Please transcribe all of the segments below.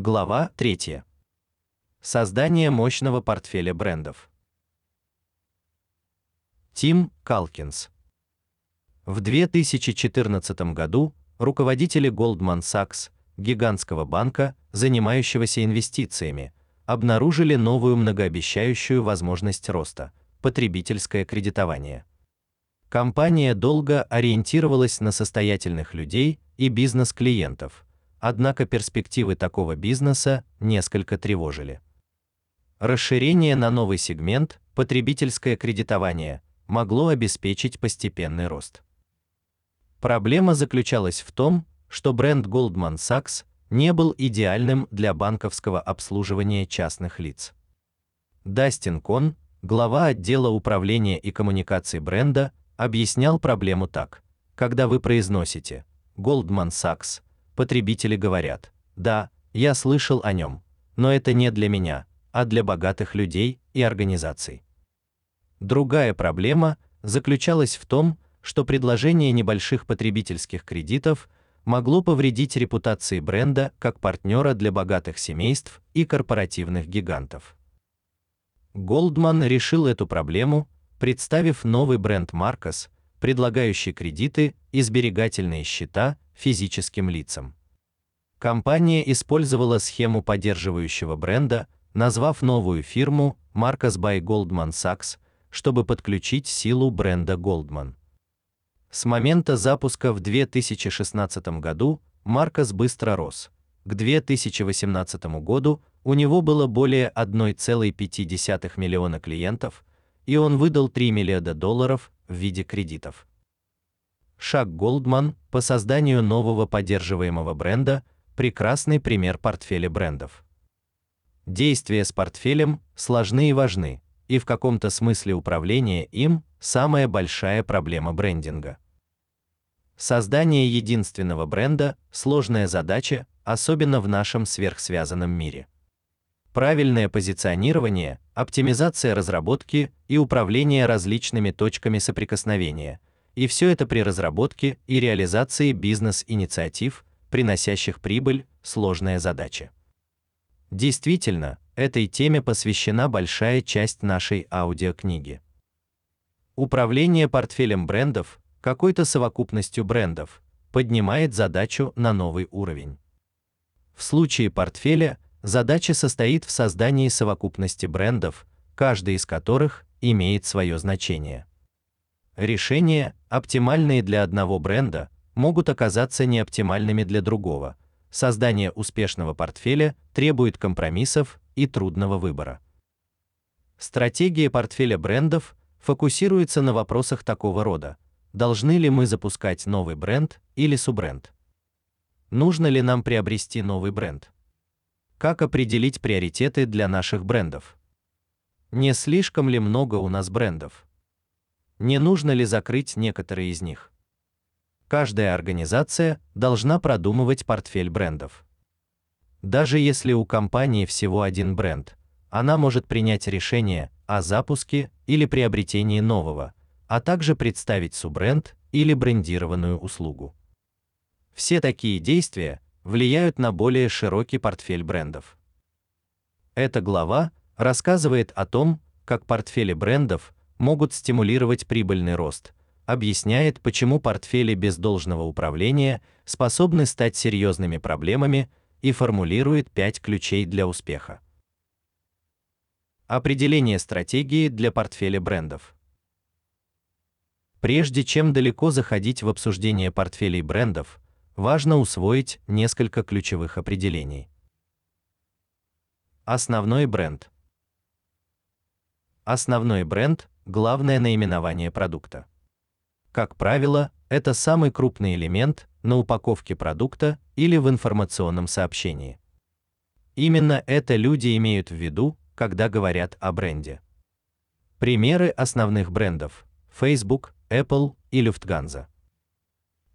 Глава 3. Создание мощного портфеля брендов. Тим Калкинс. В 2014 году руководители Goldman Sachs, гигантского банка, занимающегося инвестициями, обнаружили новую многообещающую возможность роста потребительское кредитование. Компания долго ориентировалась на состоятельных людей и бизнес-клиентов, однако перспективы такого бизнеса несколько тревожили. Расширение на новый сегмент, потребительское кредитование, могло обеспечить постепенный рост. Проблема заключалась в том, что бренд Goldman Sachs не был идеальным для банковского обслуживания частных лиц. Дастин Кон, глава отдела управления и коммуникаций бренда, объяснял проблему так: когда вы произносите Goldman Sachs, потребители говорят: "Да, я слышал о нем, но это не для меня, а для богатых людей и организаций". Другая проблема заключалась в том, что предложение небольших потребительских кредитов могло повредить репутации бренда как партнера для богатых семейств и корпоративных гигантов. Goldman решил эту проблему, представив новый бренд Marcus, предлагающий кредиты и сберегательные счета физическим лицам. Компания использовала схему поддерживающего бренда, назвав новую фирму Marcus by Goldman Sachs, чтобы подключить силу бренда Goldman. С момента запуска в 2016 году Marcus быстро рос. К 2018 году у него было более 1,5 миллиона клиентов, и он выдал 3 миллиарда долларов в виде кредитов. Шаг Goldman по созданию нового поддерживаемого бренда прекрасный пример портфеля брендов. Действия с портфелем сложны и важны, и в каком-то смысле управление им самая большая проблема брендинга. Создание единственного бренда сложная задача, особенно в нашем сверхсвязанном мире правильное позиционирование, оптимизация разработки и управление различными точками соприкосновения. И все это при разработке и реализации бизнес-инициатив, приносящих прибыль, сложная задача. Действительно, этой теме посвящена большая часть нашей аудиокниги. Управление портфелем брендов, какой-то совокупностью брендов, поднимает задачу на новый уровень. В случае портфеля Задача состоит в создании совокупности брендов, каждый из которых имеет свое значение. Решения, оптимальные для одного бренда, могут оказаться неоптимальными для другого. Создание успешного портфеля требует компромиссов и трудного выбора. Стратегия портфеля брендов фокусируется на вопросах такого рода: должны ли мы запускать новый бренд или суббренд? Нужно ли нам приобрести новый бренд? Как определить приоритеты для наших брендов? Не слишком ли много у нас брендов? Не нужно ли закрыть некоторые из них? Каждая организация должна продумывать портфель брендов. Даже если у компании всего один бренд, она может принять решение о запуске или приобретении нового, а также представить суббренд или брендированную услугу. Все такие действия влияют на более широкий портфель брендов. Эта глава рассказывает о том, как портфели брендов могут стимулировать прибыльный рост, объясняет, почему портфели без должного управления способны стать серьезными проблемами и формулирует пять ключей для успеха. Определение стратегии для портфеля брендов. Прежде чем далеко заходить в обсуждение портфелей брендов, важно усвоить несколько ключевых определений. Основной бренд. Основной бренд главное наименование продукта. Как правило, это самый крупный элемент на упаковке продукта или в информационном сообщении. Именно это люди имеют в виду, когда говорят о бренде. Примеры основных брендов: Facebook, Apple и Lufthansa.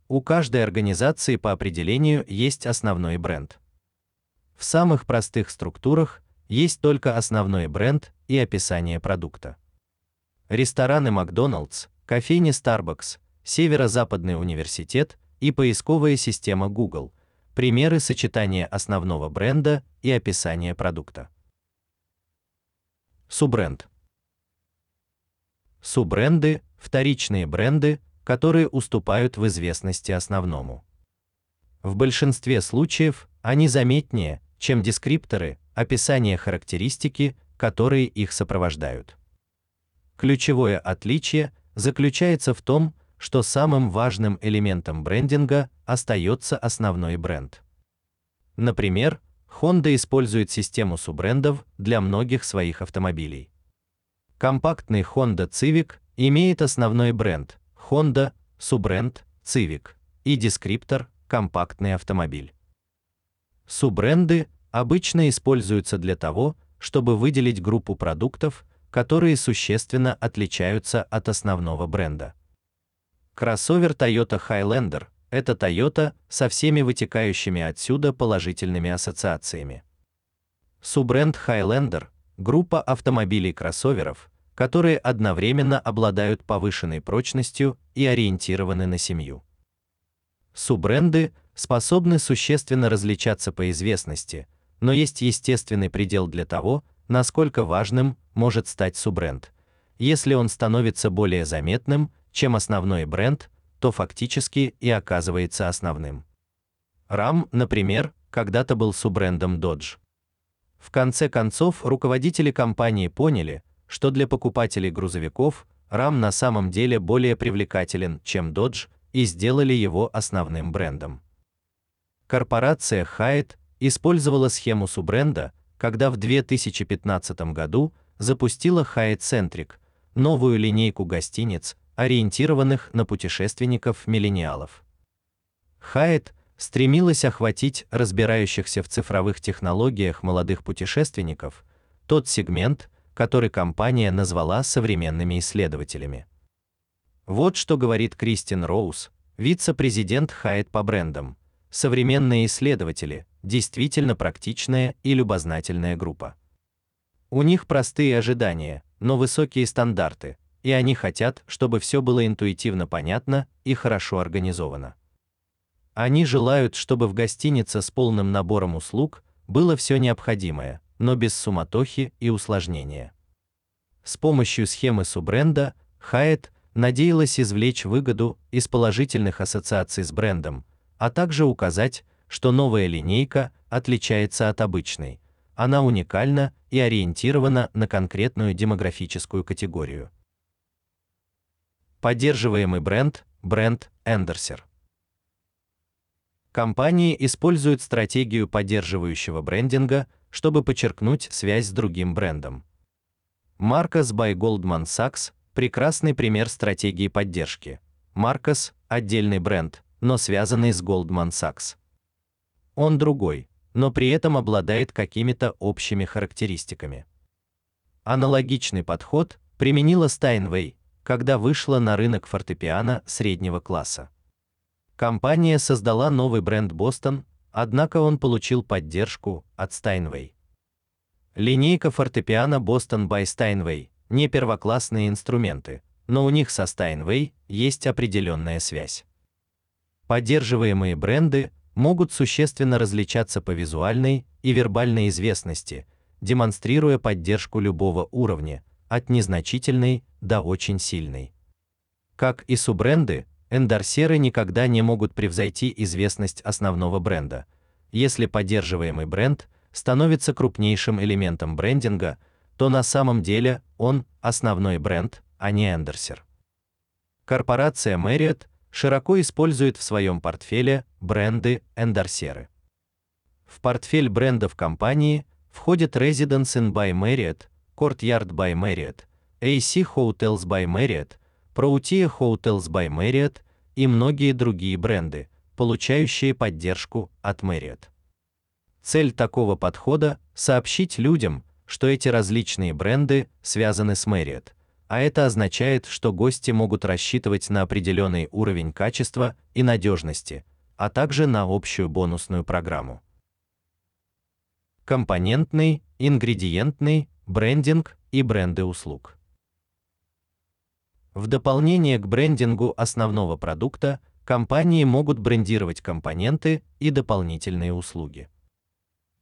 У каждой организации по определению есть основной бренд. В самых простых структурах есть только основной бренд и описание продукта. Рестораны Макдоналдс, кофейни Starbucks, Северо-Западный университет и поисковая система Google примеры сочетания основного бренда и описания продукта. Суббренд. Суббренды вторичные бренды, которые уступают в известности основному. В большинстве случаев они заметнее, чем дескрипторы, описание характеристики, которые их сопровождают. Ключевое отличие заключается в том, что самым важным элементом брендинга остается основной бренд. Например, Honda использует систему суббрендов для многих своих автомобилей. Компактный Honda Civic имеет основной бренд Honda, суббренд Civic и дескриптор компактный автомобиль. Суббренды обычно используются для того, чтобы выделить группу продуктов, которые существенно отличаются от основного бренда. Кроссовер Toyota Highlander это Toyota со всеми вытекающими отсюда положительными ассоциациями. Суббренд Highlander группа автомобилей-кроссоверов, которые одновременно обладают повышенной прочностью и ориентированы на семью. Суббренды способны существенно различаться по известности, но есть естественный предел для того, насколько важным может стать суббренд. Если он становится более заметным, чем основной бренд, то фактически и оказывается основным. RAM, например, когда-то был суббрендом Dodge. В конце концов, руководители компании поняли, что для покупателей грузовиков RAM на самом деле более привлекателен, чем Dodge, и сделали его основным брендом. Корпорация Hyatt использовала схему суббренда, когда в 2015 году запустила Centric, новую линейку гостиниц, ориентированных на путешественников-миллениалов. Hyatt стремилась охватить разбирающихся в цифровых технологиях молодых путешественников, тот сегмент, который компания назвала современными исследователями. Вот что говорит Кристин Роуз, вице-президент Hyatt по брендам. Современные исследователи действительно практичная и любознательная группа. У них простые ожидания, но высокие стандарты, и они хотят, чтобы все было интуитивно понятно и хорошо организовано. Они желают, чтобы в гостинице с полным набором услуг было все необходимое, но без суматохи и усложнения. С помощью схемы суббренда Hyatt надеялась извлечь выгоду из положительных ассоциаций с брендом, а также указать, что новая линейка отличается от обычной. Она уникальна и ориентирована на конкретную демографическую категорию. Поддерживаемый бренд бренд Эндерсер. Компании используют стратегию поддерживающего брендинга, чтобы подчеркнуть связь с другим брендом. Marcus by Goldman Sachs прекрасный пример стратегии поддержки. Marcus отдельный бренд, но связанный с Goldman Sachs. Он другой, но при этом обладает какими-то общими характеристиками. Аналогичный подход применила Steinway, когда вышла на рынок фортепиано среднего класса. Компания создала новый бренд Boston, однако он получил поддержку от Steinway. Линейка фортепиано Boston by Steinway не первоклассные инструменты, но у них со Steinway есть определенная связь. Поддерживаемые бренды могут существенно различаться по визуальной и вербальной известности, демонстрируя поддержку любого уровня, от незначительной до очень сильной. Как и суббренды, эндорсеры никогда не могут превзойти известность основного бренда. Если поддерживаемый бренд становится крупнейшим элементом брендинга, то на самом деле он основной бренд, а не эндорсер. Корпорация Marriott широко использует в своем портфеле бренды эндорсеры. В портфель брендов компании входят Residence Inn by Marriott, Courtyard by Marriott, AC Hotels by Marriott, Proutia Hotels by Marriott и многие другие бренды, получающие поддержку от Marriott. Цель такого подхода сообщить людям, что эти различные бренды связаны с Marriott, а это означает, что гости могут рассчитывать на определенный уровень качества и надежности, а также на общую бонусную программу. Компонентный, ингредиентный, брендинг и бренды услуг. В дополнение к брендингу основного продукта, компании могут брендировать компоненты и дополнительные услуги.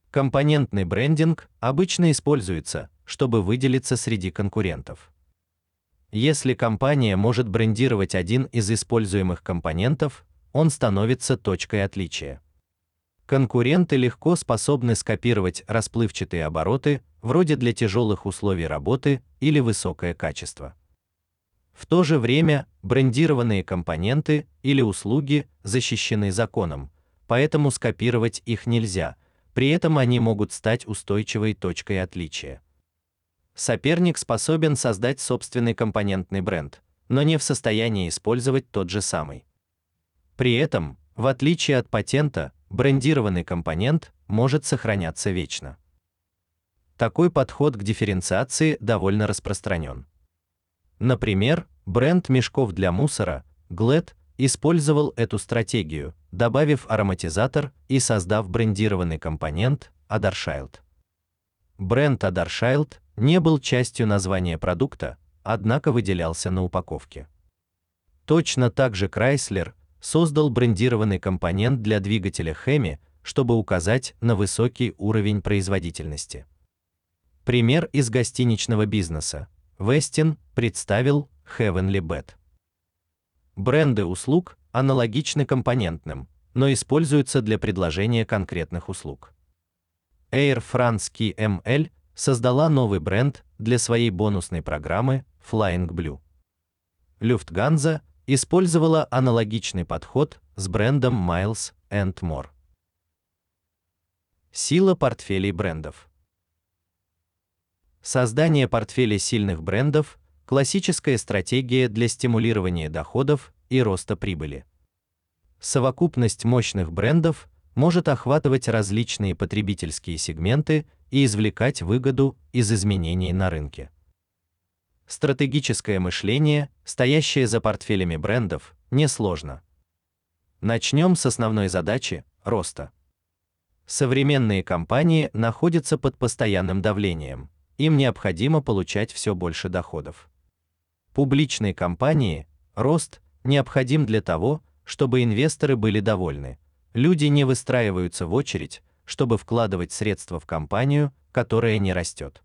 Компонентный брендинг обычно используется, чтобы выделиться среди конкурентов. Если компания может брендировать один из используемых компонентов, он становится точкой отличия. Конкуренты легко способны скопировать расплывчатые обороты, вроде для тяжелых условий работы или высокое качество. В то же время брендированные компоненты или услуги защищены законом, поэтому скопировать их нельзя. При этом они могут стать устойчивой точкой отличия. Соперник способен создать собственный компонентный бренд, но не в состоянии использовать тот же самый. При этом, в отличие от патента, брендированный компонент может сохраняться вечно. Такой подход к дифференциации довольно распространен. Например, бренд мешков для мусора Glad использовал эту стратегию, добавив ароматизатор и создав брендированный компонент Adarshield. Бренд Adarshield не был частью названия продукта, однако выделялся на упаковке. Точно так же Chrysler создал брендированный компонент для двигателя Hemi, чтобы указать на высокий уровень производительности. Пример из гостиничного бизнеса. Westin представил Heavenly Bed. Бренды услуг аналогичны компонентным, но используются для предложения конкретных услуг. Air France KML создала новый бренд для своей бонусной программы Flying Blue. Lufthansa использовала аналогичный подход с брендом Miles and More. Сила портфелей брендов. Создание портфеля сильных брендов классическая стратегия для стимулирования доходов и роста прибыли. Совокупность мощных брендов может охватывать различные потребительские сегменты и извлекать выгоду из изменений на рынке. Стратегическое мышление, стоящее за портфелями брендов, несложно. Начнем с основной задачи роста. Современные компании находятся под постоянным давлением им необходимо получать все больше доходов. Публичные компании рост необходим для того, чтобы инвесторы были довольны. Люди не выстраиваются в очередь, чтобы вкладывать средства в компанию, которая не растет.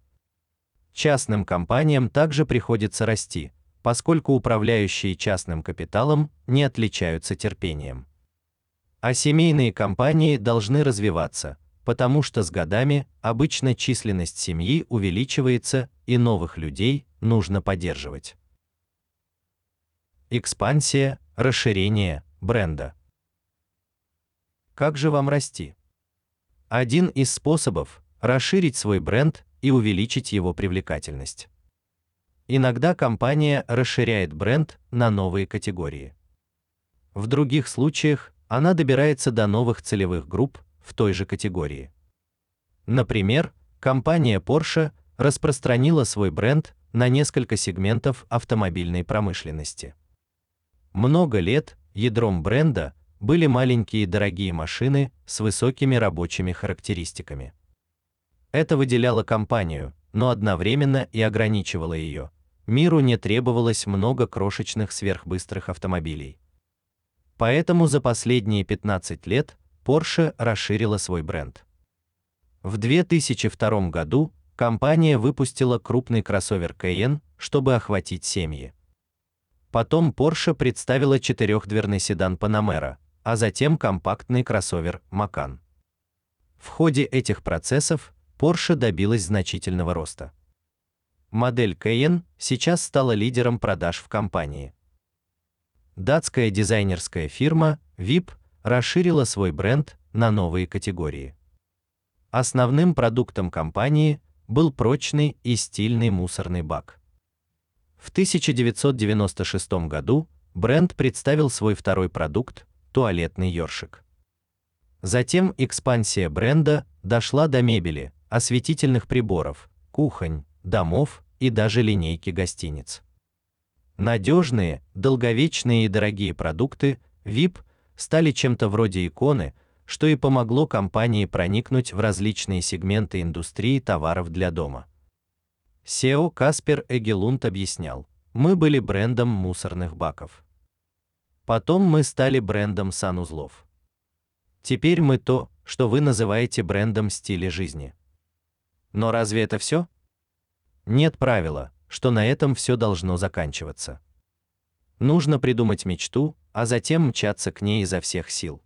Частным компаниям также приходится расти, поскольку управляющие частным капиталом не отличаются терпением. А семейные компании должны развиваться, потому что с годами обычно численность семьи увеличивается, и новых людей нужно поддерживать. Экспансия, расширение бренда. Как же вам расти? Один из способов расширить свой бренд и увеличить его привлекательность. Иногда компания расширяет бренд на новые категории. В других случаях она добирается до новых целевых групп в той же категории. Например, компания Porsche распространила свой бренд на несколько сегментов автомобильной промышленности. Много лет ядром бренда были маленькие дорогие машины с высокими рабочими характеристиками. Это выделяло компанию, но одновременно и ограничивало ее. Миру не требовалось много крошечных сверхбыстрых автомобилей. Поэтому за последние 15 лет Porsche расширила свой бренд. В 2002 году компания выпустила крупный кроссовер Cayenne, чтобы охватить семьи. Потом Porsche представила четырехдверный седан Panamera, а затем компактный кроссовер Macan. В ходе этих процессов Porsche добилась значительного роста. Модель Cayenne сейчас стала лидером продаж в компании. Датская дизайнерская фирма VIP расширила свой бренд на новые категории. Основным продуктом компании был прочный и стильный мусорный бак. В 1996 году бренд представил свой второй продукт туалетный ёршик. Затем экспансия бренда дошла до мебели, осветительных приборов, кухонь, домов и даже линейки гостиниц. Надежные, долговечные и дорогие продукты VIP стали чем-то вроде иконы, что и помогло компании проникнуть в различные сегменты индустрии товаров для дома. SEO Каспер Эгелунд объяснял: "Мы были брендом мусорных баков. Потом мы стали брендом санузлов. Теперь мы то, что вы называете брендом стиля жизни. Но разве это все? Нет правила, что на этом все должно заканчиваться. Нужно придумать мечту, а затем мчаться к ней изо всех сил.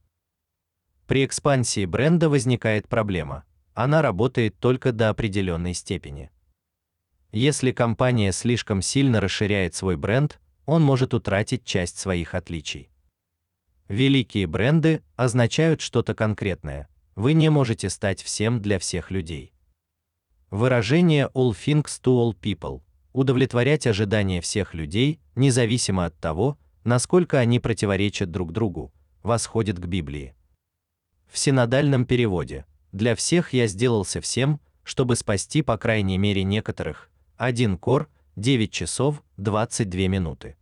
При экспансии бренда возникает проблема. Она работает только до определенной степени. Если компания слишком сильно расширяет свой бренд, он может утратить часть своих отличий. Великие бренды означают что-то конкретное. Вы не можете стать всем для всех людей. Выражение all things to all people удовлетворять ожидания всех людей, независимо от того, насколько они противоречат друг другу, восходит к Библии. В синодальном переводе для всех я сделался всем, чтобы спасти по крайней мере некоторых. Один кор 9 часов 22 минуты.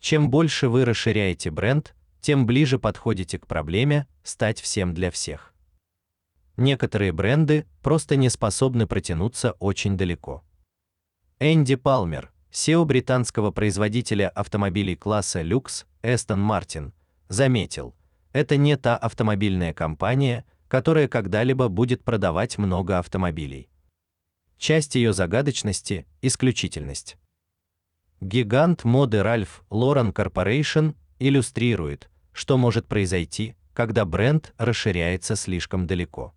Чем больше вы расширяете бренд, тем ближе подходите к проблеме стать всем для всех. Некоторые бренды просто не способны протянуться очень далеко. Энди Палмер, SEO британского производителя автомобилей класса люкс Aston Martin, заметил: "Это не та автомобильная компания, которая когда-либо будет продавать много автомобилей. Часть ее загадочности исключительность". Гигант моды Ralph Lauren Corporation иллюстрирует, что может произойти, когда бренд расширяется слишком далеко.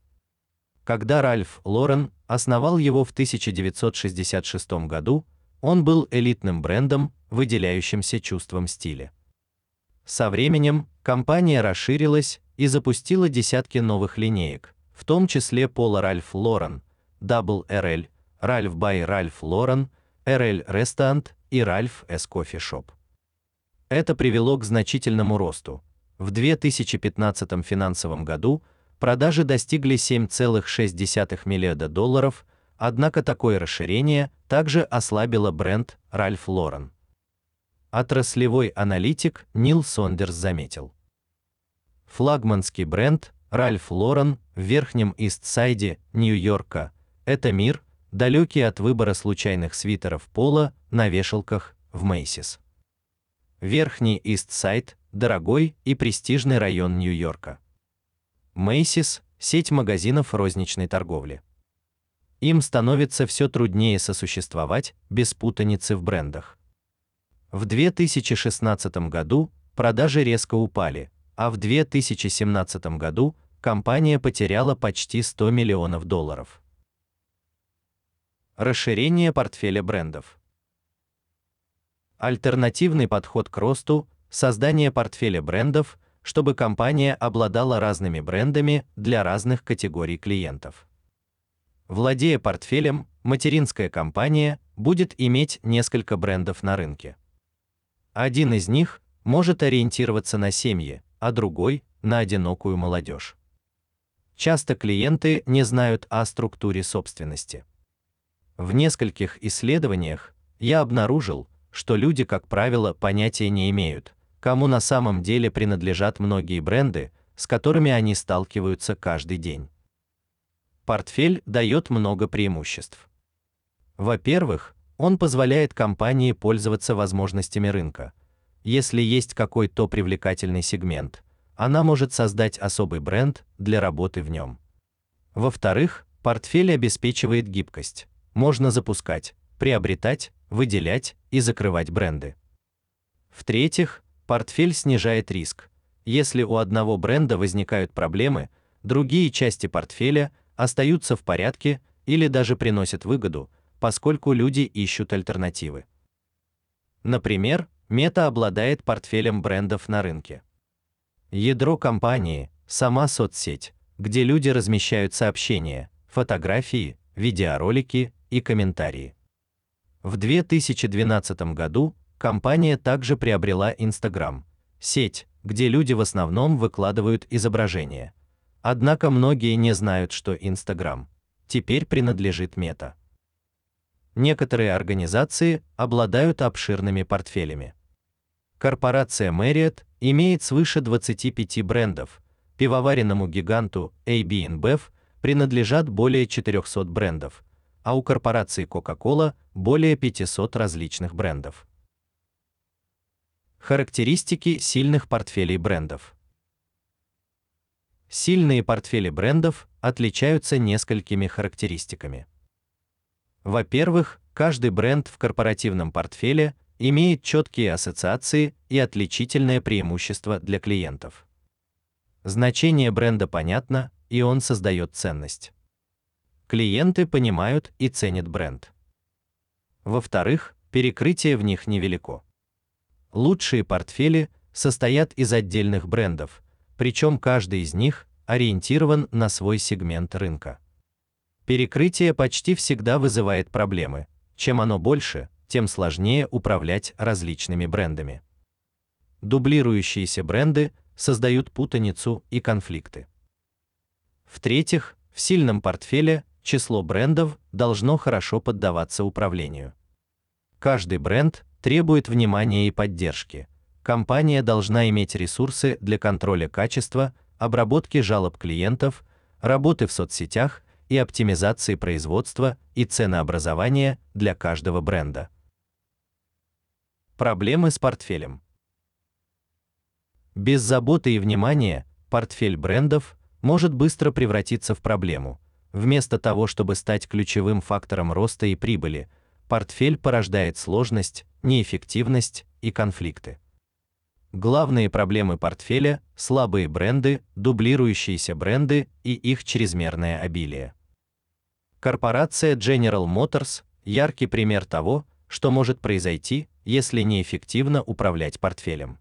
Когда Ральф Лорен основал его в 1966 году, он был элитным брендом, выделяющимся чувством стиля. Со временем компания расширилась и запустила десятки новых линеек, в том числе Pola Ralph Lauren, Double RL, Ralph by Ralph Lauren, RL Restaurant и Ralph S Coffee Shop. Это привело к значительному росту. В 2015 финансовом году продажи достигли 7,6 миллиарда долларов, однако такое расширение также ослабило бренд Ralph Lauren. Отраслевой аналитик Нил Сондерс заметил: флагманский бренд Ralph Lauren в Верхнем Ист-Сайде, Нью-Йорка это мир, далекий от выбора случайных свитеров пола на вешалках в Macy's. Верхний Ист-Сайд дорогой и престижный район Нью-Йорка. Macy's сеть магазинов розничной торговли. Им становится все труднее сосуществовать без путаницы в брендах. В 2016 году продажи резко упали, а в 2017 году компания потеряла почти 100 миллионов долларов. Расширение портфеля брендов. Альтернативный подход к росту создание портфеля брендов чтобы компания обладала разными брендами для разных категорий клиентов. Владея портфелем, материнская компания будет иметь несколько брендов на рынке. Один из них может ориентироваться на семьи, а другой на одинокую молодежь. Часто клиенты не знают о структуре собственности. В нескольких исследованиях я обнаружил, что люди, как правило, понятия не имеют, кому на самом деле принадлежат многие бренды, с которыми они сталкиваются каждый день. Портфель дает много преимуществ. Во-первых, он позволяет компании пользоваться возможностями рынка. Если есть какой-то привлекательный сегмент, она может создать особый бренд для работы в нем. Во-вторых, портфель обеспечивает гибкость. Можно запускать, приобретать, выделять и закрывать бренды. В-третьих, Портфель снижает риск. Если у одного бренда возникают проблемы, другие части портфеля остаются в порядке или даже приносят выгоду, поскольку люди ищут альтернативы. Например, Meta обладает портфелем брендов на рынке. Ядро компании сама соцсеть, где люди размещают сообщения, фотографии, видеоролики и комментарии. В 2012 году Компания также приобрела Instagram, сеть, где люди в основном выкладывают изображения. Однако многие не знают, что Instagram теперь принадлежит Meta. Некоторые организации обладают обширными портфелями. Корпорация Marriott имеет свыше 25 брендов. Пивоваренному гиганту AB InBev принадлежат более 400 брендов, а у корпорации Coca-Cola более 500 различных брендов. Характеристики сильных портфелей брендов. Сильные портфели брендов отличаются несколькими характеристиками. Во-первых, каждый бренд в корпоративном портфеле имеет четкие ассоциации и отличительное преимущество для клиентов. Значение бренда понятно, и он создает ценность. Клиенты понимают и ценят бренд. Во-вторых, перекрытие в них невелико. Лучшие портфели состоят из отдельных брендов, причем каждый из них ориентирован на свой сегмент рынка. Перекрытие почти всегда вызывает проблемы. Чем оно больше, тем сложнее управлять различными брендами. Дублирующиеся бренды создают путаницу и конфликты. В-третьих, в сильном портфеле число брендов должно хорошо поддаваться управлению. Каждый бренд требует внимания и поддержки. Компания должна иметь ресурсы для контроля качества, обработки жалоб клиентов, работы в соцсетях и оптимизации производства и ценообразования для каждого бренда. Проблемы с портфелем. Без заботы и внимания портфель брендов может быстро превратиться в проблему. Вместо того, чтобы стать ключевым фактором роста и прибыли, портфель порождает сложность, неэффективность и конфликты. Главные проблемы портфеля слабые бренды, дублирующиеся бренды и их чрезмерное обилие. Корпорация General Motors яркий пример того, что может произойти, если неэффективно управлять портфелем.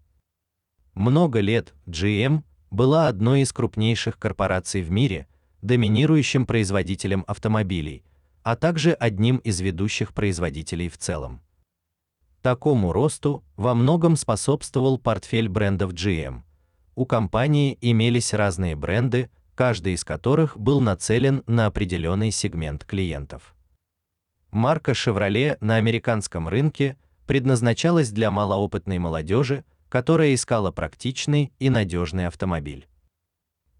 Много лет GM была одной из крупнейших корпораций в мире, доминирующим производителем автомобилей, а также одним из ведущих производителей в целом. Такому росту во многом способствовал портфель брендов GM. У компании имелись разные бренды, каждый из которых был нацелен на определенный сегмент клиентов. Марка Chevrolet на американском рынке предназначалась для малоопытной молодежи, которая искала практичный и надежный автомобиль.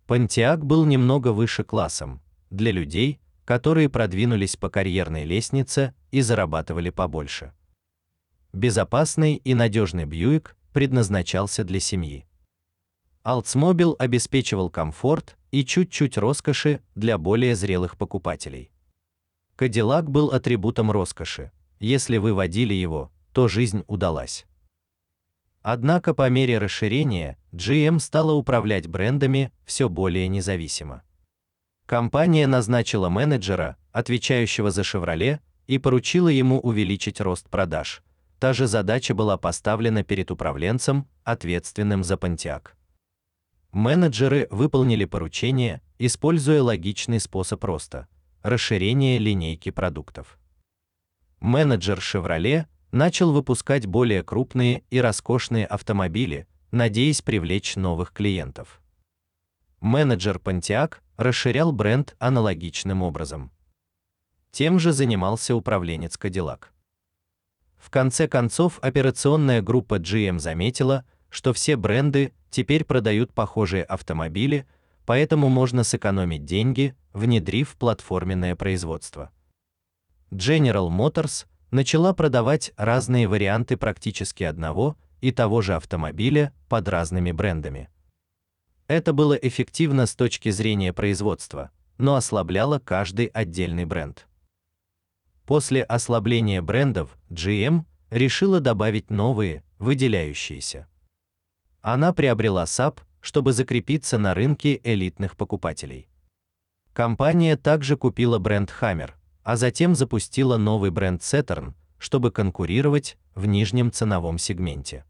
Pontiac был немного выше классом для людей, которые продвинулись по карьерной лестнице и зарабатывали побольше. Безопасный и надежный Buick предназначался для семьи. Oldsmobile обеспечивал комфорт и чуть-чуть роскоши для более зрелых покупателей. Cadillac был атрибутом роскоши. Если вы водили его, то жизнь удалась. Однако по мере расширения GM стала управлять брендами все более независимо. Компания назначила менеджера, отвечающего за Chevrolet, и поручила ему увеличить рост продаж. Та же задача была поставлена перед управленцем, ответственным за Pontiac. Менеджеры выполнили поручение, используя логичный способ роста расширение линейки продуктов. Менеджер Chevrolet начал выпускать более крупные и роскошные автомобили, надеясь привлечь новых клиентов. Менеджер Pontiac расширял бренд аналогичным образом. Тем же занимался управленец Cadillac. В конце концов, операционная группа GM заметила, что все бренды теперь продают похожие автомобили, поэтому можно сэкономить деньги, внедрив платформенное производство. General Motors начала продавать разные варианты практически одного и того же автомобиля под разными брендами. Это было эффективно с точки зрения производства, но ослабляло каждый отдельный бренд. После ослабления брендов GM решила добавить новые, выделяющиеся. Она приобрела SAP, чтобы закрепиться на рынке элитных покупателей. Компания также купила бренд Hammer, а затем запустила новый бренд Saturn, чтобы конкурировать в нижнем ценовом сегменте.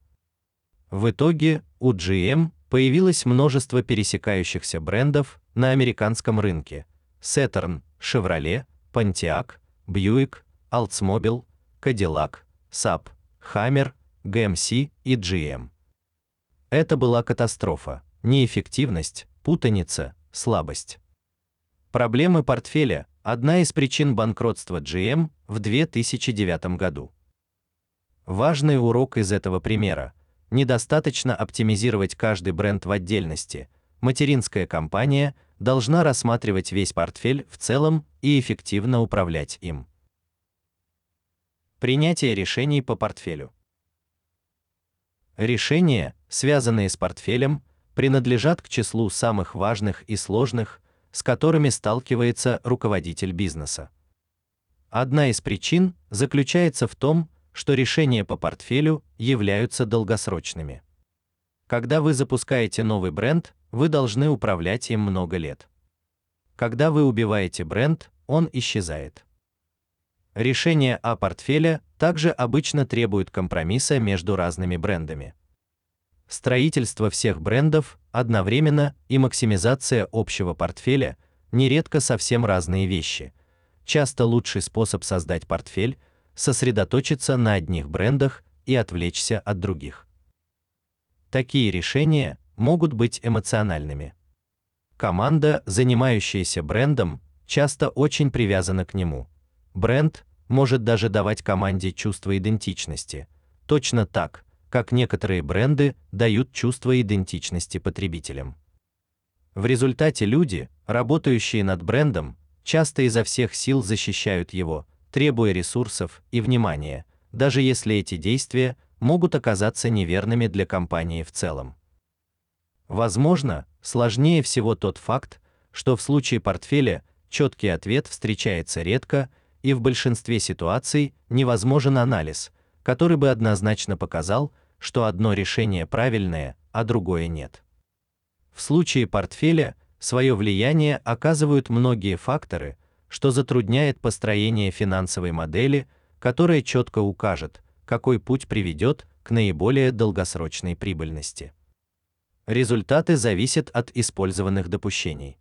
В итоге у GM появилось множество пересекающихся брендов на американском рынке: Saturn, Chevrolet, Pontiac, Buick, Oldsmobile, Cadillac, Saab, Hammer, GMC и GM. Это была катастрофа, неэффективность, путаница, слабость. Проблемы портфеля одна из причин банкротства GM в 2009 году. Важный урок из этого примера: недостаточно оптимизировать каждый бренд в отдельности. Материнская компания должна рассматривать весь портфель в целом и эффективно управлять им. Принятие решений по портфелю. Решения, связанные с портфелем, принадлежат к числу самых важных и сложных, с которыми сталкивается руководитель бизнеса. Одна из причин заключается в том, что решения по портфелю являются долгосрочными. Когда вы запускаете новый бренд, вы должны управлять им много лет. Когда вы убиваете бренд, он исчезает. Решение о портфеле также обычно требует компромисса между разными брендами. Строительство всех брендов одновременно и максимизация общего портфеля нередко совсем разные вещи. Часто лучший способ создать портфель сосредоточиться на одних брендах и отвлечься от других. Такие решения могут быть эмоциональными. Команда, занимающаяся брендом, часто очень привязана к нему. Бренд может даже давать команде чувство идентичности, точно так, как некоторые бренды дают чувство идентичности потребителям. В результате люди, работающие над брендом, часто изо всех сил защищают его, требуя ресурсов и внимания, даже если эти действия могут оказаться неверными для компании в целом. Возможно, сложнее всего тот факт, что в случае портфеля четкий ответ встречается редко, и в большинстве ситуаций невозможен анализ, который бы однозначно показал, что одно решение правильное, а другое нет. В случае портфеля свое влияние оказывают многие факторы, что затрудняет построение финансовой модели, которая четко укажет, какой путь приведет к наиболее долгосрочной прибыльности. Результаты зависят от использованных допущений.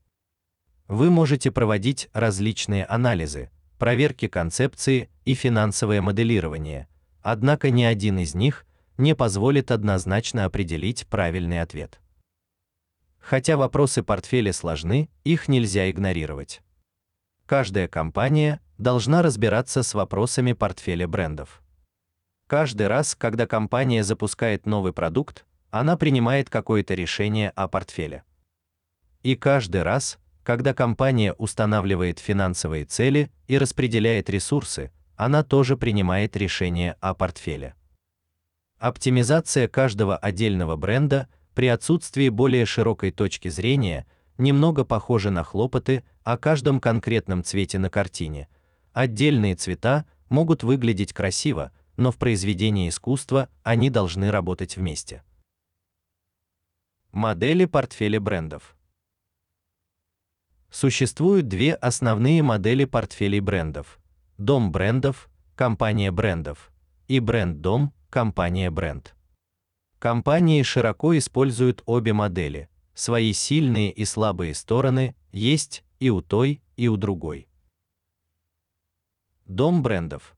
Вы можете проводить различные анализы, проверки концепции и финансовое моделирование, однако ни один из них не позволит однозначно определить правильный ответ. Хотя вопросы портфеля сложны, их нельзя игнорировать. Каждая компания должна разбираться с вопросами портфеля брендов. Каждый раз, когда компания запускает новый продукт, она принимает какое-то решение о портфеле. И каждый раз, когда компания устанавливает финансовые цели и распределяет ресурсы, она тоже принимает решение о портфеле. Оптимизация каждого отдельного бренда при отсутствии более широкой точки зрения немного похожа на хлопоты о каждом конкретном цвете на картине. Отдельные цвета могут выглядеть красиво, но в произведении искусства они должны работать вместе. Модели портфеля брендов. Существуют две основные модели портфелей брендов: дом брендов, компания брендов и бренд-дом, компания бренд. Компании широко используют обе модели. Свои сильные и слабые стороны есть и у той, и у другой. Дом брендов.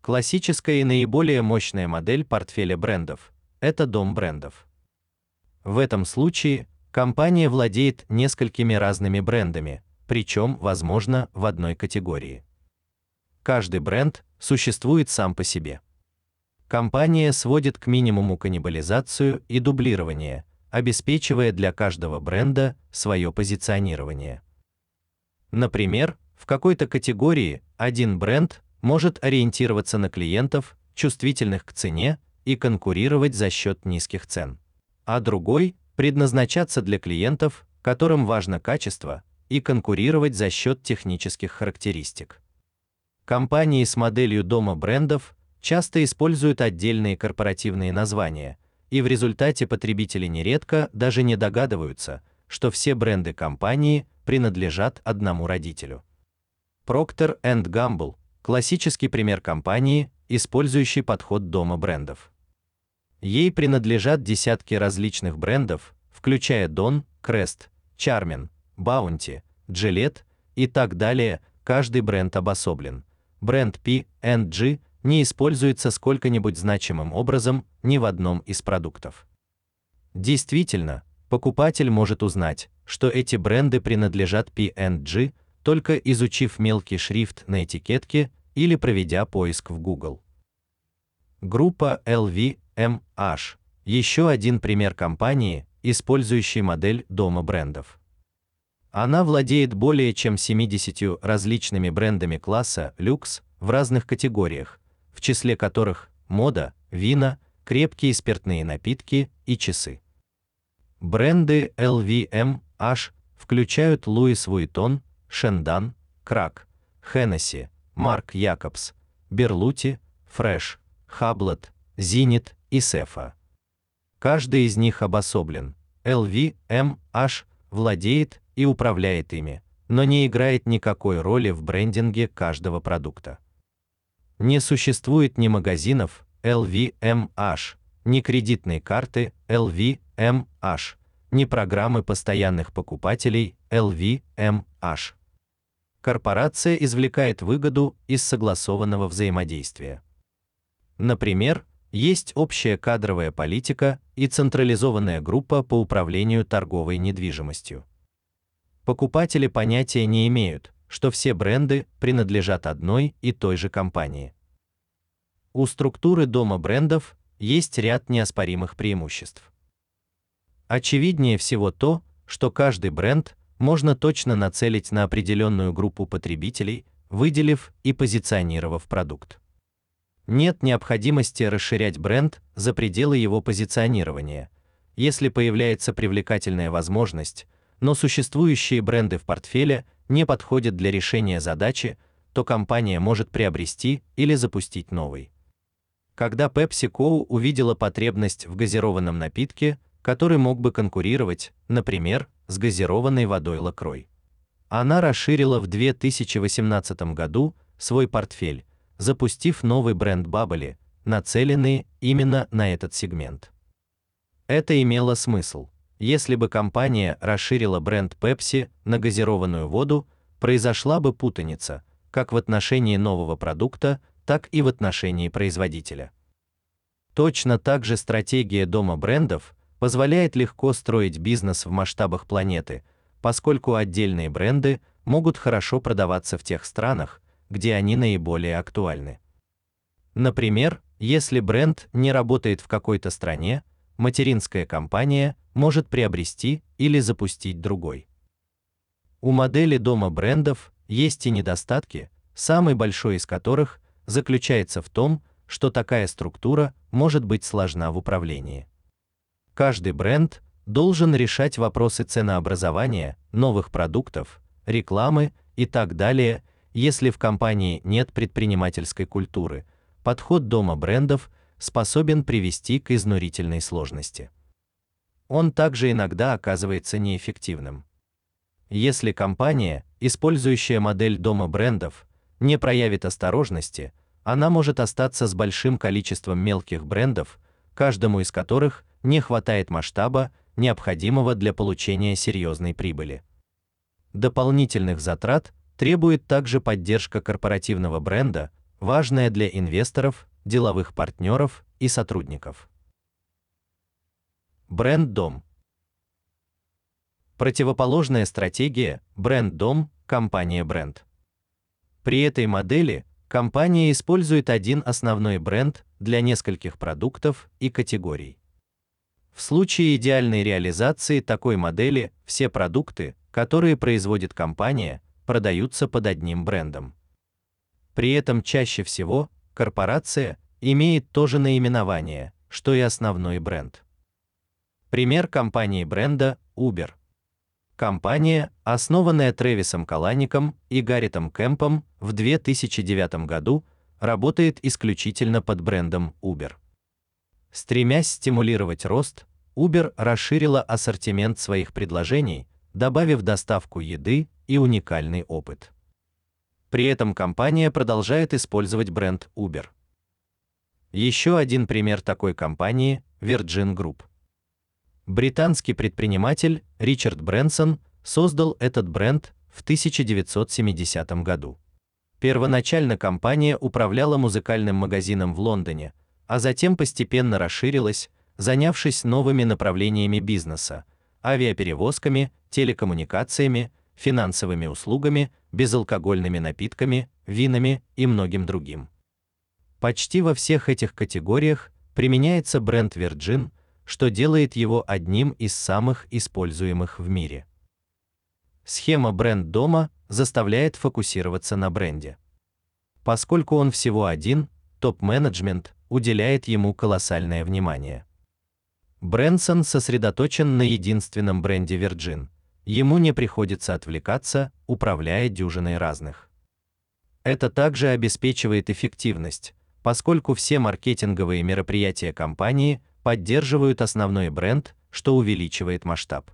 Классическая и наиболее мощная модель портфеля брендов это дом брендов. В этом случае компания владеет несколькими разными брендами, причем, возможно, в одной категории. Каждый бренд существует сам по себе. Компания сводит к минимуму каннибализацию и дублирование, обеспечивая для каждого бренда свое позиционирование. Например, в какой-то категории один бренд может ориентироваться на клиентов, чувствительных к цене, и конкурировать за счет низких цен, а другой предназначаться для клиентов, которым важно качество, и конкурировать за счет технических характеристик. Компании с моделью дома брендов часто используют отдельные корпоративные названия, и в результате потребители нередко даже не догадываются, что все бренды компании принадлежат одному родителю. Procter Gamble классический пример компании, использующей подход дома брендов. Ей принадлежат десятки различных брендов, включая Don, Crest, Charmin, Bounty, Gillette и так далее. Каждый бренд обособлен. Бренд P&G не используется сколько-нибудь значимым образом ни в одном из продуктов. Действительно, покупатель может узнать, что эти бренды принадлежат P&G, только изучив мелкий шрифт на этикетке или проведя поиск в Google. Группа LVMH еще один пример компании, использующей модель дома брендов. Она владеет более чем 70 различными брендами класса люкс в разных категориях, в числе которых мода, вина, крепкие спиртные напитки и часы. Бренды LVMH включают Louis Vuitton, Шендан, Крак, Hennessy, Марк Якобс, Берлути, Fresh, Хаблет, Зенит и Сефа. Каждый из них обособлен. LVMH владеет и управляет ими, но не играет никакой роли в брендинге каждого продукта. Не существует ни магазинов LVMH, ни кредитной карты LVMH, ни программы постоянных покупателей LVMH. Корпорация извлекает выгоду из согласованного взаимодействия. Например, есть общая кадровая политика и централизованная группа по управлению торговой недвижимостью. Покупатели понятия не имеют, что все бренды принадлежат одной и той же компании. У структуры дома брендов есть ряд неоспоримых преимуществ. Очевиднее всего то, что каждый бренд можно точно нацелить на определенную группу потребителей, выделив и позиционировав продукт. Нет необходимости расширять бренд за пределы его позиционирования. Если появляется привлекательная возможность, но существующие бренды в портфеле не подходят для решения задачи, то компания может приобрести или запустить новый. Когда PepsiCo увидела потребность в газированном напитке, который мог бы конкурировать, например, с газированной водой Лакрой, она расширила в 2018 году свой портфель, запустив новый бренд Бабли, нацеленный именно на этот сегмент. Это имело смысл. Если бы компания расширила бренд Pepsi на газированную воду, произошла бы путаница, как в отношении нового продукта, так и в отношении производителя. Точно так же стратегия дома брендов позволяет легко строить бизнес в масштабах планеты, поскольку отдельные бренды могут хорошо продаваться в тех странах, где они наиболее актуальны. Например, если бренд не работает в какой-то стране, материнская компания может приобрести или запустить другой. У модели дома брендов есть и недостатки, самый большой из которых заключается в том, что такая структура может быть сложна в управлении. Каждый бренд должен решать вопросы ценообразования, новых продуктов, рекламы и так далее если в компании нет предпринимательской культуры, подход дома брендов способен привести к изнурительной сложности. Он также иногда оказывается неэффективным. Если компания, использующая модель дома брендов, не проявит осторожности, она может остаться с большим количеством мелких брендов, каждому из которых не хватает масштаба, необходимого для получения серьезной прибыли. Дополнительных затрат требует также поддержка корпоративного бренда, важная для инвесторов, деловых партнеров и сотрудников. Бренд-дом. Противоположная стратегия бренд-дом, компания-бренд. При этой модели компания использует один основной бренд для нескольких продуктов и категорий. В случае идеальной реализации такой модели все продукты, которые производит компания, продаются под одним брендом. При этом чаще всего корпорация имеет то же наименование, что и основной бренд. Пример компании бренда Uber. Компания, основанная Тревисом Калаником и Гарритом Кемпом в 2009 году, работает исключительно под брендом Uber. Стремясь стимулировать рост, Uber расширила ассортимент своих предложений, добавив доставку еды и уникальный опыт. При этом компания продолжает использовать бренд Uber. Еще один пример такой компании Virgin Group. Британский предприниматель Ричард Брэнсон создал этот бренд в 1970 году. Первоначально компания управляла музыкальным магазином в Лондоне, а затем постепенно расширилась, занявшись новыми направлениями бизнеса: авиаперевозками, телекоммуникациями, финансовыми услугами, безалкогольными напитками, винами и многим другим. Почти во всех этих категориях применяется бренд Virgin, что делает его одним из самых используемых в мире. Схема бренд-дома заставляет фокусироваться на бренде. Поскольку он всего один, топ-менеджмент уделяет ему колоссальное внимание. Брэнсон сосредоточен на единственном бренде Virgin. Ему не приходится отвлекаться, управляя дюжиной разных. Это также обеспечивает эффективность, поскольку все маркетинговые мероприятия компании поддерживают основной бренд, что увеличивает масштаб.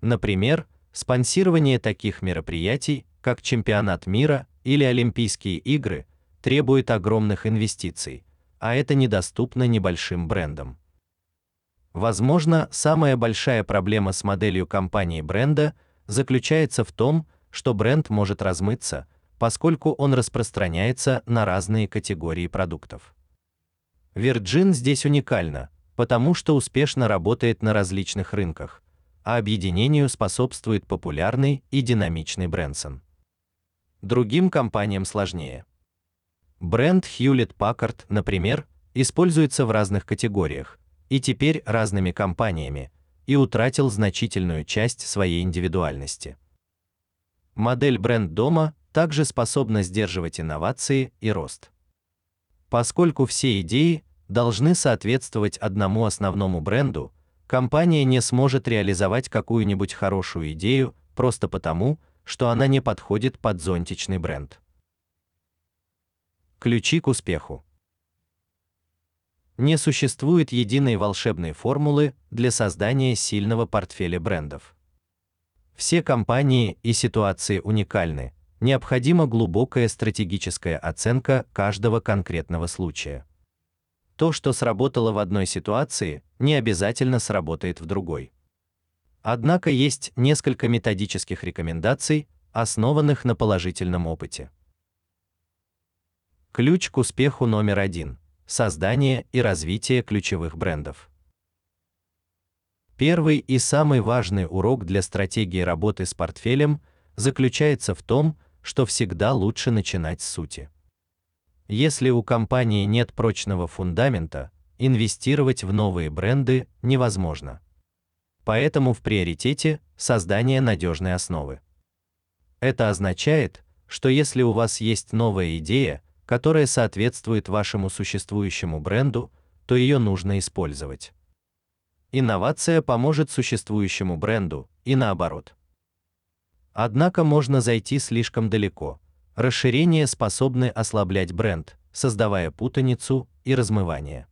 Например, спонсирование таких мероприятий, как чемпионат мира или Олимпийские игры, требует огромных инвестиций, а это недоступно небольшим брендам. Возможно, самая большая проблема с моделью компании бренда заключается в том, что бренд может размыться, поскольку он распространяется на разные категории продуктов. Virgin здесь уникальна, потому что успешно работает на различных рынках, а объединению способствует популярный и динамичный Брэнсон. Другим компаниям сложнее. Бренд Hewlett-Packard, например, используется в разных категориях, и теперь разными компаниями, и утратил значительную часть своей индивидуальности. Модель бренд-дома также способна сдерживать инновации и рост. Поскольку все идеи должны соответствовать одному основному бренду, компания не сможет реализовать какую-нибудь хорошую идею просто потому, что она не подходит под зонтичный бренд. Ключи к успеху. Не существует единой волшебной формулы для создания сильного портфеля брендов. Все компании и ситуации уникальны. Необходима глубокая стратегическая оценка каждого конкретного случая. То, что сработало в одной ситуации, не обязательно сработает в другой. Однако есть несколько методических рекомендаций, основанных на положительном опыте. Ключ к успеху номер один создание и развитие ключевых брендов. Первый и самый важный урок для стратегии работы с портфелем заключается в том, что всегда лучше начинать с сути. Если у компании нет прочного фундамента, инвестировать в новые бренды невозможно. Поэтому в приоритете создание надежной основы. Это означает, что если у вас есть новая идея, которая соответствует вашему существующему бренду, то ее нужно использовать. Инновация поможет существующему бренду и наоборот. Однако можно зайти слишком далеко. Расширение способны ослаблять бренд, создавая путаницу и размывание.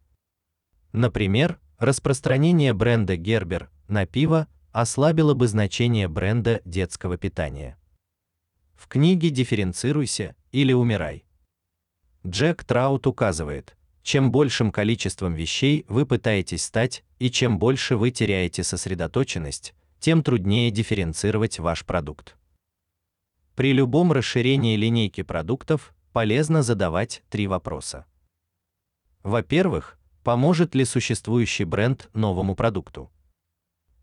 Например, распространение бренда Gerber на пиво ослабило бы значение бренда детского питания. В книге Дифференцируйся или умирай Джек Траут указывает, чем большим количеством вещей вы пытаетесь стать и чем больше вы теряете сосредоточенность, тем труднее дифференцировать ваш продукт. При любом расширении линейки продуктов полезно задавать три вопроса. Во-первых, поможет ли существующий бренд новому продукту?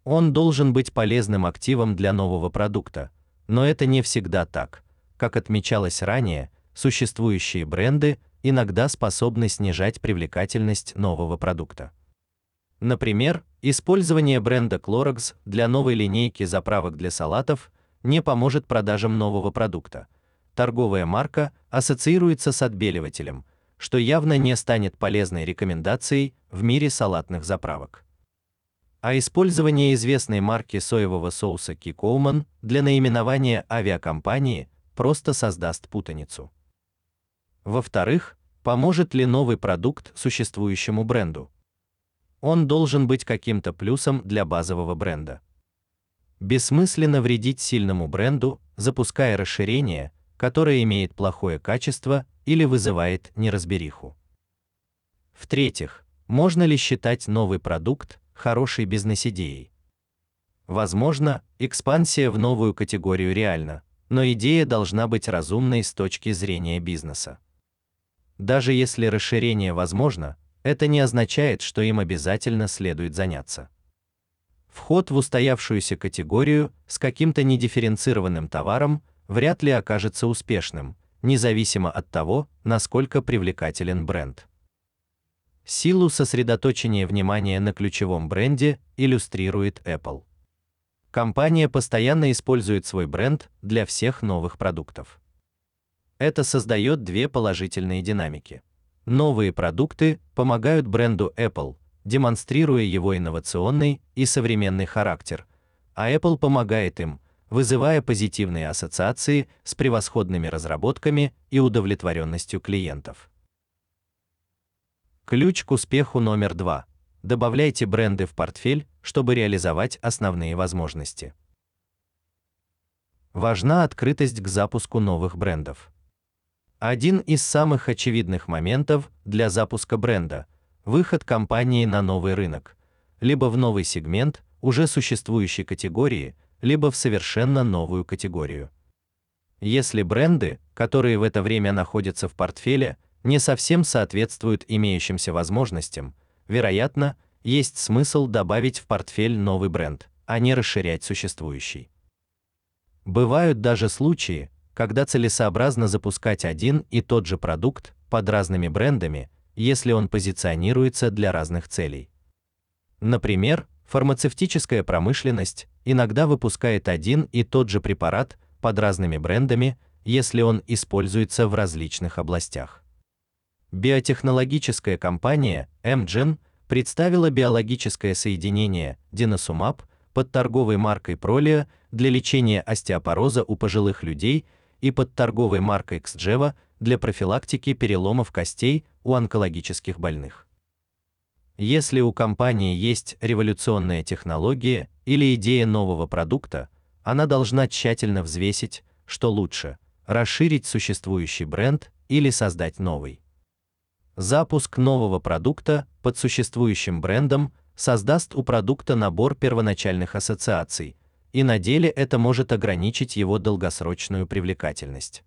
Он должен быть полезным активом для нового продукта, но это не всегда так. Как отмечалось ранее, существующие бренды иногда способны снижать привлекательность нового продукта. Например, использование бренда Clorox для новой линейки заправок для салатов не поможет продажам нового продукта. Торговая марка ассоциируется с отбеливателем, что явно не станет полезной рекомендацией в мире салатных заправок. А использование известной марки соевого соуса Kikkoman для наименования авиакомпании просто создаст путаницу. Во-вторых, поможет ли новый продукт существующему бренду? Он должен быть каким-то плюсом для базового бренда. Бессмысленно вредить сильному бренду, запуская расширение, которое имеет плохое качество или вызывает неразбериху. В-третьих, можно ли считать новый продукт хорошей бизнес-идеей? Возможно, экспансия в новую категорию реальна, но идея должна быть разумной с точки зрения бизнеса. Даже если расширение возможно, это не означает, что им обязательно следует заняться. Вход в устоявшуюся категорию с каким-то недифференцированным товаром вряд ли окажется успешным, независимо от того, насколько привлекателен бренд. Силу сосредоточения внимания на ключевом бренде иллюстрирует Apple. Компания постоянно использует свой бренд для всех новых продуктов. Это создает две положительные динамики. Новые продукты помогают бренду Apple, демонстрируя его инновационный и современный характер, а Apple помогает им, вызывая позитивные ассоциации с превосходными разработками и удовлетворенностью клиентов. Ключ к успеху номер два. Добавляйте бренды в портфель, чтобы реализовать основные возможности. Важна открытость к запуску новых брендов. Один из самых очевидных моментов для запуска бренда выход компании на новый рынок, либо в новый сегмент уже существующей категории, либо в совершенно новую категорию. Если бренды, которые в это время находятся в портфеле, не совсем соответствуют имеющимся возможностям, вероятно, есть смысл добавить в портфель новый бренд, а не расширять существующий. Бывают даже случаи, когда целесообразно запускать один и тот же продукт под разными брендами, если он позиционируется для разных целей. Например, фармацевтическая промышленность иногда выпускает один и тот же препарат под разными брендами, если он используется в различных областях. Биотехнологическая компания Amgen представила биологическое соединение Denosumab под торговой маркой Prolia для лечения остеопороза у пожилых людей и под торговой маркой Xgeva для профилактики переломов костей у онкологических больных. Если у компании есть революционная технология или идея нового продукта, она должна тщательно взвесить, что лучше: расширить существующий бренд или создать новый. Запуск нового продукта под существующим брендом создаст у продукта набор первоначальных ассоциаций, и на деле это может ограничить его долгосрочную привлекательность.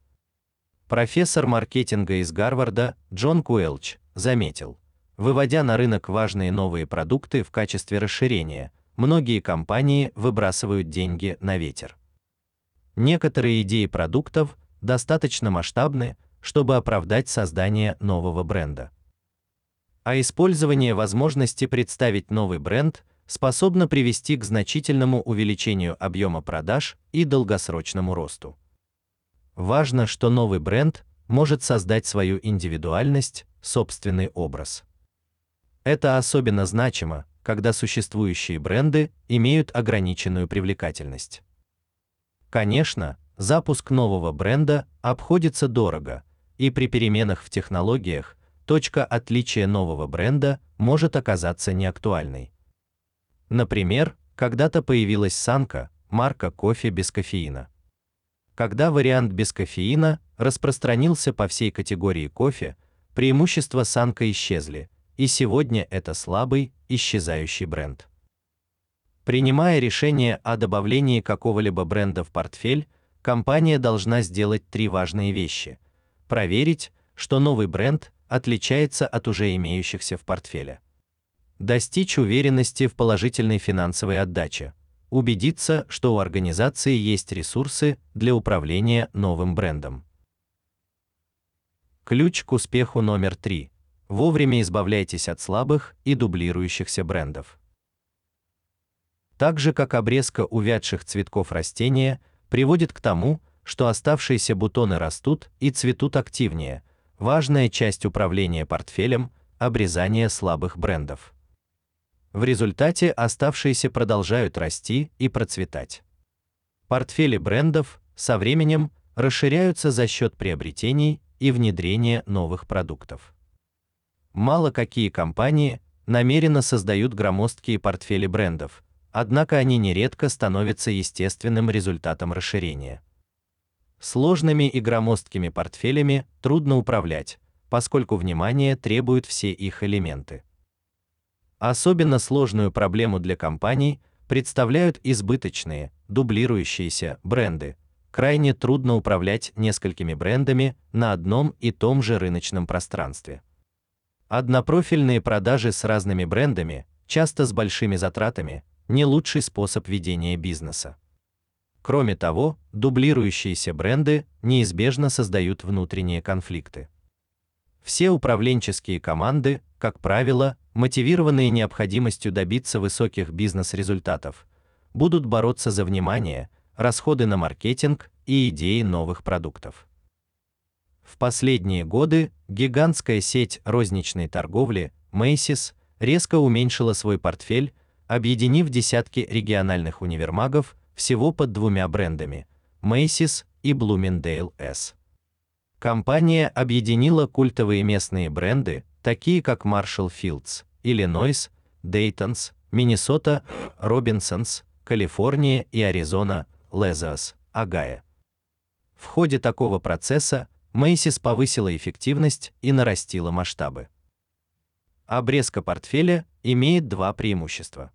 Профессор маркетинга из Гарварда Джон Куэлч заметил: выводя на рынок важные новые продукты в качестве расширения, многие компании выбрасывают деньги на ветер. Некоторые идеи продуктов достаточно масштабны, чтобы оправдать создание нового бренда. А использование возможности представить новый бренд способна привести к значительному увеличению объема продаж и долгосрочному росту. Важно, что новый бренд может создать свою индивидуальность, собственный образ. Это особенно значимо, когда существующие бренды имеют ограниченную привлекательность. Конечно, запуск нового бренда обходится дорого, и при переменах в технологиях точка отличия нового бренда может оказаться неактуальной. Например, когда-то появилась Санка, марка кофе без кофеина. Когда вариант без кофеина распространился по всей категории кофе, преимущества Санка исчезли, и сегодня это слабый, исчезающий бренд. Принимая решение о добавлении какого-либо бренда в портфель, компания должна сделать три важные вещи: проверить, что новый бренд отличается от уже имеющихся в портфеле достичь уверенности в положительной финансовой отдаче, убедиться, что у организации есть ресурсы для управления новым брендом. Ключ к успеху номер 3. Вовремя избавляйтесь от слабых и дублирующихся брендов. Так же как обрезка увядших цветков растения приводит к тому, что оставшиеся бутоны растут и цветут активнее, важная часть управления портфелем обрезание слабых брендов. В результате оставшиеся продолжают расти и процветать. Портфели брендов со временем расширяются за счет приобретений и внедрения новых продуктов. Мало какие компании намеренно создают громоздкие портфели брендов, однако они нередко становятся естественным результатом расширения. Сложными и громоздкими портфелями трудно управлять, поскольку внимание требуют все их элементы. Особенно сложную проблему для компаний представляют избыточные, дублирующиеся бренды. Крайне трудно управлять несколькими брендами на одном и том же рыночном пространстве. Однопрофильные продажи с разными брендами, часто с большими затратами, не лучший способ ведения бизнеса. Кроме того, дублирующиеся бренды неизбежно создают внутренние конфликты. Все управленческие команды, как правило, мотивированные необходимостью добиться высоких бизнес-результатов, будут бороться за внимание, расходы на маркетинг и идеи новых продуктов. В последние годы гигантская сеть розничной торговли Macy's резко уменьшила свой портфель, объединив десятки региональных универмагов всего под двумя брендами Macy's и Bloomingdale-S. Компания объединила культовые местные бренды, такие как Marshall Fields, Illinois, Dayton's, Minnesota, Robinsons, Калифорния и Аризона, Lezos, Агая. В ходе такого процесса Macy's повысила эффективность и нарастила масштабы. Обрезка портфеля имеет два преимущества.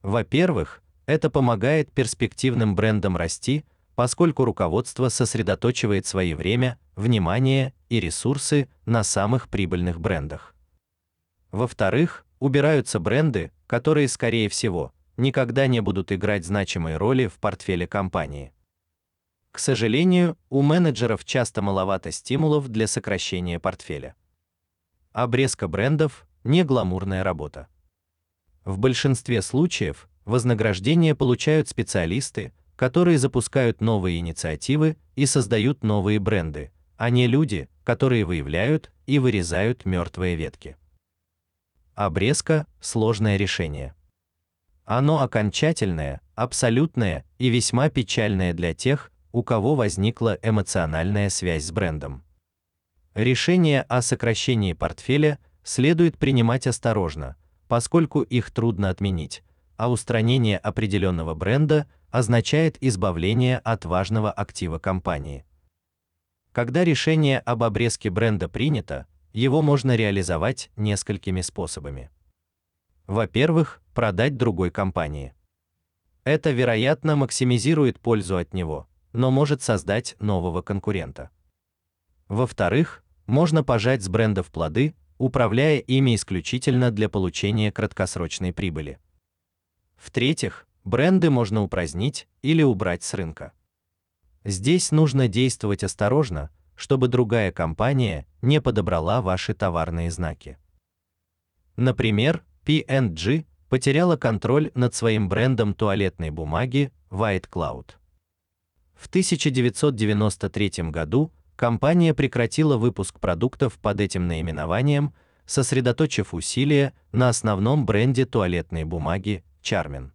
Во-первых, это помогает перспективным брендам расти, поскольку руководство сосредотачивает свое время, внимание и ресурсы на самых прибыльных брендах. Во-вторых, убираются бренды, которые скорее всего никогда не будут играть значимой роли в портфеле компании. К сожалению, у менеджеров часто маловато стимулов для сокращения портфеля. Обрезка брендов не гламурная работа. В большинстве случаев вознаграждение получают специалисты, которые запускают новые инициативы и создают новые бренды, а не люди, которые выявляют и вырезают мертвые ветки. Обрезка сложное решение. Оно окончательное, абсолютное и весьма печальное для тех, у кого возникла эмоциональная связь с брендом. Решение о сокращении портфеля следует принимать осторожно, поскольку их трудно отменить, а устранение определенного бренда означает избавление от важного актива компании. Когда решение об обрезке бренда принято, его можно реализовать несколькими способами. Во-первых, продать другой компании. Это, вероятно, максимизирует пользу от него, но может создать нового конкурента. Во-вторых, можно пожать с брендов плоды, управляя ими исключительно для получения краткосрочной прибыли. В-третьих, бренды можно упразднить или убрать с рынка. Здесь нужно действовать осторожно, чтобы другая компания не подобрала ваши товарные знаки. Например, P&G потеряла контроль над своим брендом туалетной бумаги White Cloud. В 1993 году компания прекратила выпуск продуктов под этим наименованием, сосредоточив усилия на основном бренде туалетной бумаги Charmin.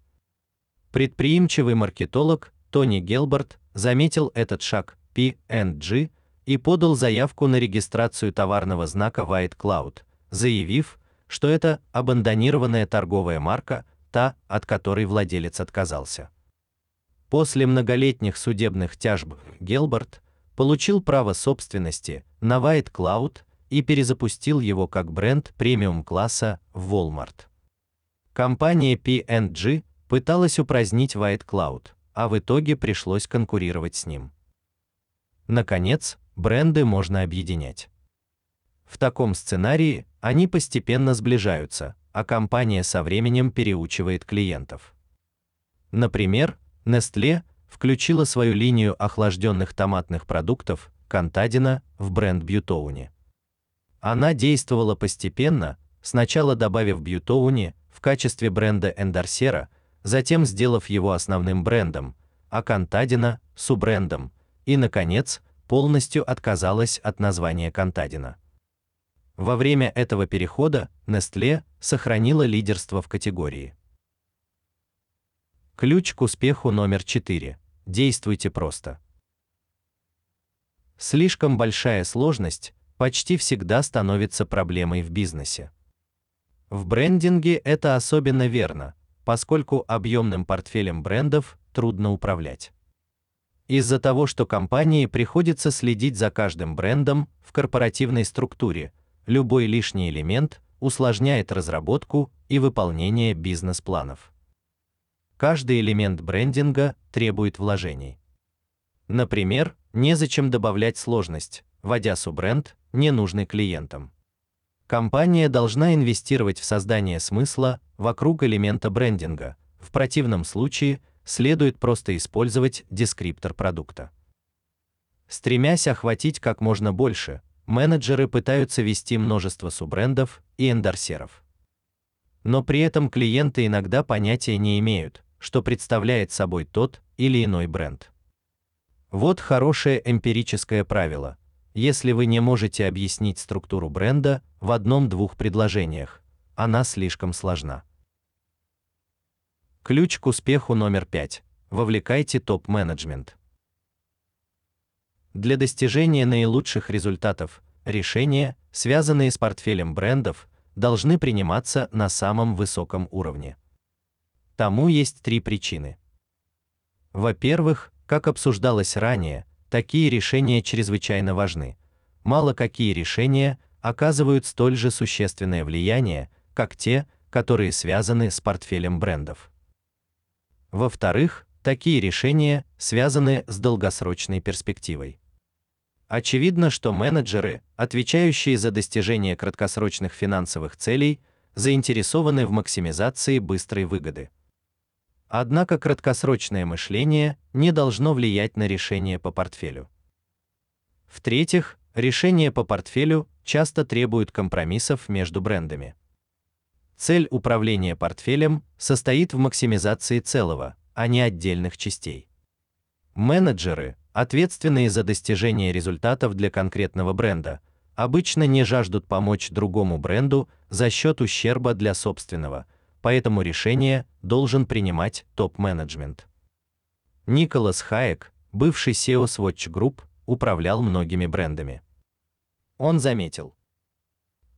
Предприимчивый маркетолог Тони Гелберт заметил этот шаг P&G и подал заявку на регистрацию товарного знака White Cloud, заявив, что это абандонированная торговая марка, та, от которой владелец отказался. После многолетних судебных тяжб Гелберт получил право собственности на White Cloud и перезапустил его как бренд премиум-класса в Walmart. Компания P&G пыталась упразднить White Cloud, а в итоге пришлось конкурировать с ним. Наконец, бренды можно объединять. В таком сценарии они постепенно сближаются, а компания со временем переучивает клиентов. Например, Nestlé включила свою линию охлажденных томатных продуктов Кантадина в бренд Бьютоуни. Она действовала постепенно, сначала добавив Бьютоуни в качестве бренда Эндорсера, затем сделав его основным брендом, а Кантадина суббрендом, и наконец, полностью отказалась от названия Кантадина. Во время этого перехода Nestlé сохранила лидерство в категории. Ключ к успеху номер 4. Действуйте просто. Слишком большая сложность почти всегда становится проблемой в бизнесе. В брендинге это особенно верно, поскольку объемным портфелем брендов трудно управлять. Из-за того, что компании приходится следить за каждым брендом в корпоративной структуре, любой лишний элемент усложняет разработку и выполнение бизнес-планов. Каждый элемент брендинга требует вложений. Например, незачем добавлять сложность, вводя суббренд, ненужный клиентам. Компания должна инвестировать в создание смысла вокруг элемента брендинга. В противном случае следует просто использовать дескриптор продукта. Стремясь охватить как можно больше, менеджеры пытаются вести множество суббрендов и эндорсеров. Но при этом клиенты иногда понятия не имеют, что представляет собой тот или иной бренд. Вот хорошее эмпирическое правило. если вы не можете объяснить структуру бренда в одном-двух предложениях. Она слишком сложна. Ключ к успеху номер 5. Вовлекайте топ-менеджмент. Для достижения наилучших результатов решения, связанные с портфелем брендов, должны приниматься на самом высоком уровне. Тому есть три причины. Во-первых, как обсуждалось ранее, такие решения чрезвычайно важны. Мало какие решения оказывают столь же существенное влияние, как те, которые связаны с портфелем брендов. Во-вторых, такие решения связаны с долгосрочной перспективой. Очевидно, что менеджеры, отвечающие за достижение краткосрочных финансовых целей, заинтересованы в максимизации быстрой выгоды. Однако краткосрочное мышление не должно влиять на решение по портфелю. В-третьих, решения по портфелю часто требуют компромиссов между брендами. Цель управления портфелем состоит в максимизации целого, а не отдельных частей. Менеджеры, ответственные за достижение результатов для конкретного бренда, обычно не жаждут помочь другому бренду за счет ущерба для собственного, поэтому решение должен принимать топ-менеджмент. Николас Хайек, бывший CEO Swatch Group, управлял многими брендами. Он заметил: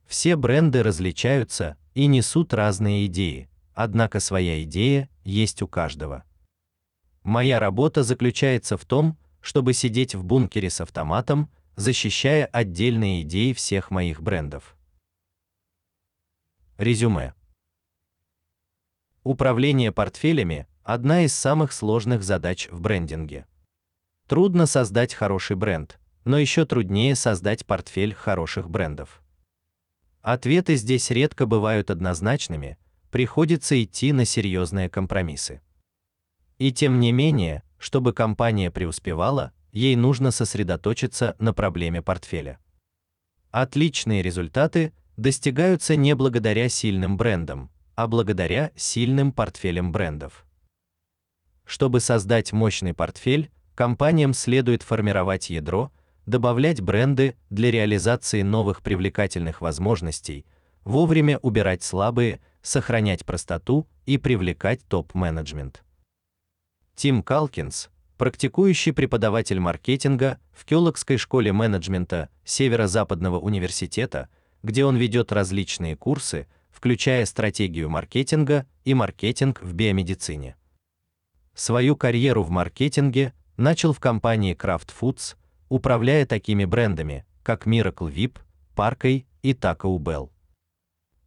все бренды различаются и несут разные идеи, однако своя идея есть у каждого. Моя работа заключается в том, чтобы сидеть в бункере с автоматом, защищая отдельные идеи всех моих брендов. Резюме. Управление портфелями одна из самых сложных задач в брендинге. Трудно создать хороший бренд, но еще труднее создать портфель хороших брендов. Ответы здесь редко бывают однозначными, приходится идти на серьезные компромиссы. И тем не менее, чтобы компания преуспевала, ей нужно сосредоточиться на проблеме портфеля. Отличные результаты достигаются не благодаря сильным брендам, а благодаря сильным портфелям брендов. Чтобы создать мощный портфель, компаниям следует формировать ядро, добавлять бренды для реализации новых привлекательных возможностей, вовремя убирать слабые, сохранять простоту и привлекать топ-менеджмент. Тим Калкинс, практикующий преподаватель маркетинга в Кёлокской школе менеджмента Северо-Западного университета, где он ведет различные курсы, включая стратегию маркетинга и маркетинг в биомедицине. Свою карьеру в маркетинге начал в компании Kraft Foods, управляя такими брендами, как Miracle Whip, Parkey и Taco Bell.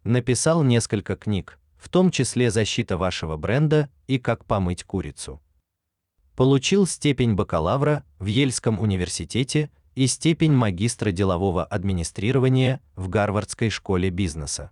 Написал несколько книг, в том числе Защита вашего бренда и Как помыть курицу. Получил степень бакалавра в Ельском университете и степень магистра делового администрирования в Гарвардской школе бизнеса.